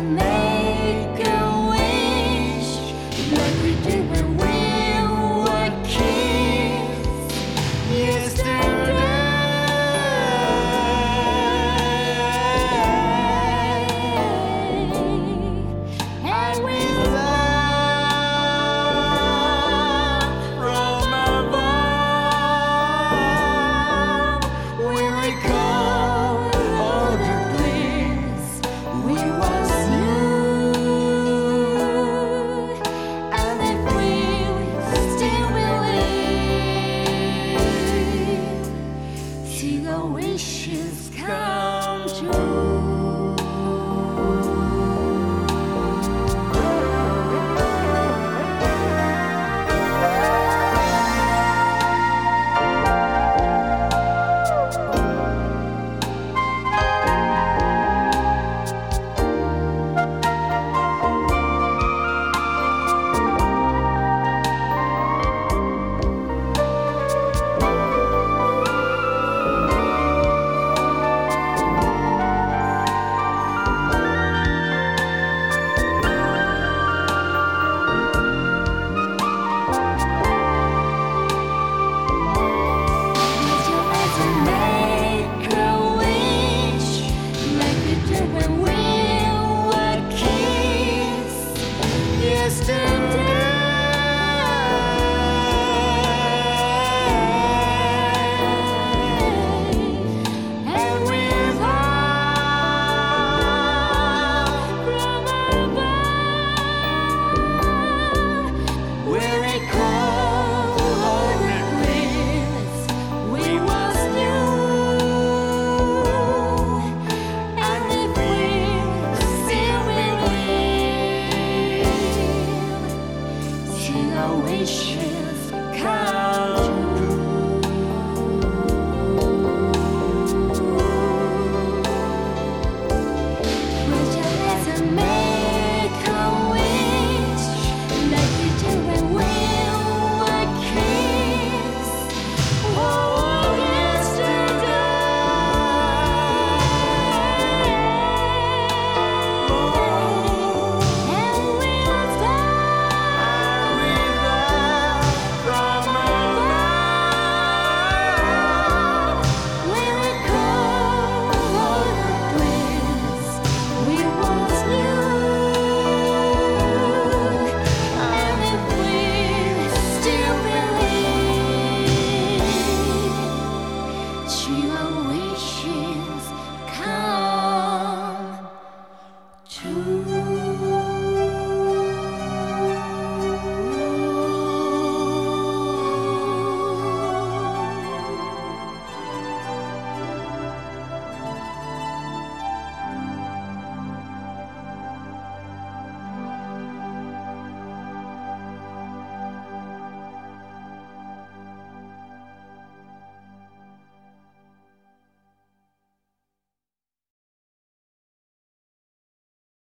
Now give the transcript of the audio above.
amazing.